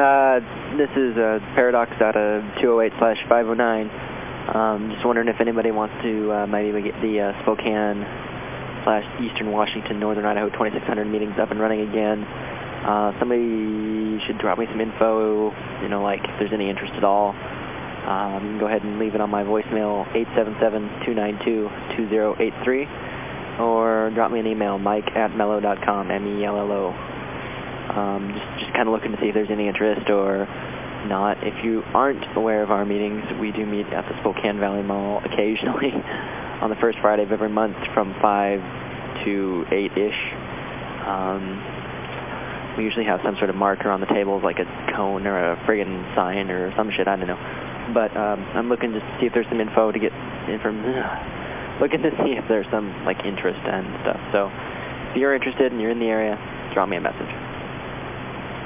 Uh, this is uh, Paradox out of 208 slash 509. Um, just wondering if anybody wants to uh, maybe get the uh, Spokane slash Eastern Washington, Northern Idaho 2600 meetings up and running again. Uh, somebody should drop me some info, you know, like if there's any interest at all. Um, you can go ahead and leave it on my voicemail, 877-292-2083, or drop me an email, mike at mello.com, M-E-L-L-O. Um, just just kind of looking to see if there's any interest or not. If you aren't aware of our meetings, we do meet at the Spokane Valley Mall occasionally on the first Friday of every month from 5 to 8-ish. Um, we usually have some sort of marker on the tables like a cone or a friggin' sign or some shit, I don't know. But um, I'm looking to see if there's some info to get from looking to see if there's some like interest and stuff. So if you're interested and you're in the area, drop me a message.